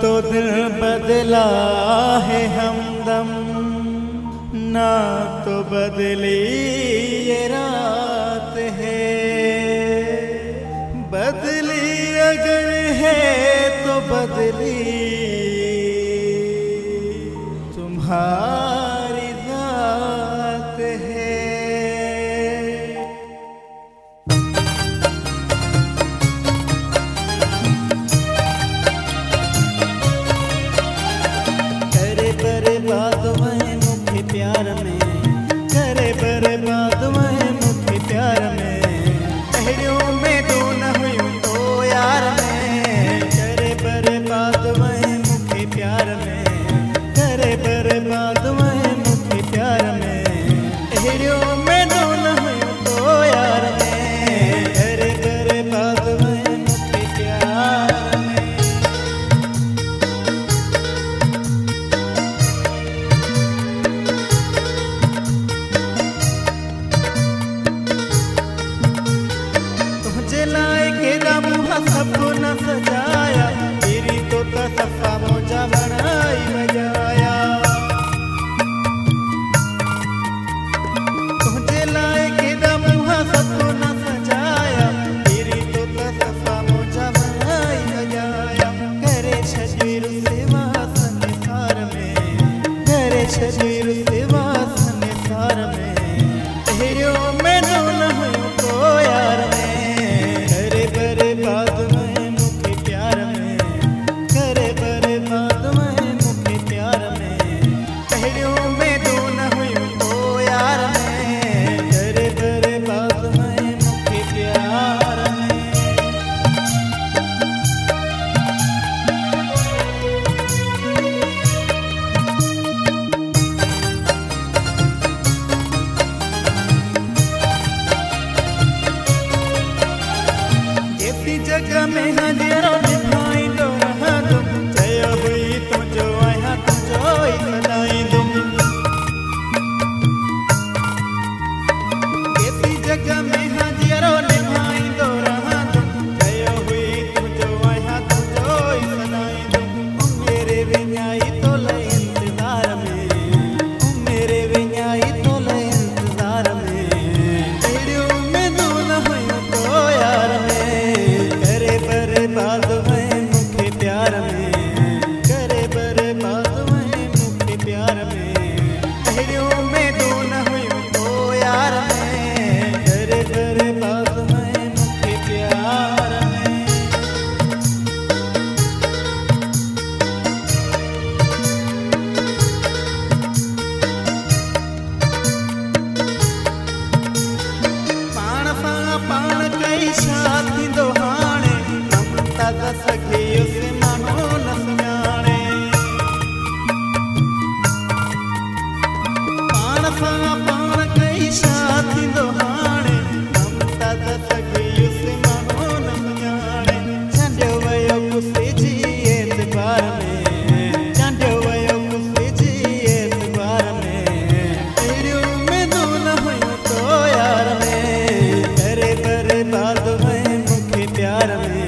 تو دل بدلا ہے ہمدم نہ تو بدلی یہ رات ہے۔ بدلی اگر ہے تو بدلی۔ تمہارا گھر میں پھر سے جگہ میں ہر میں پیار میں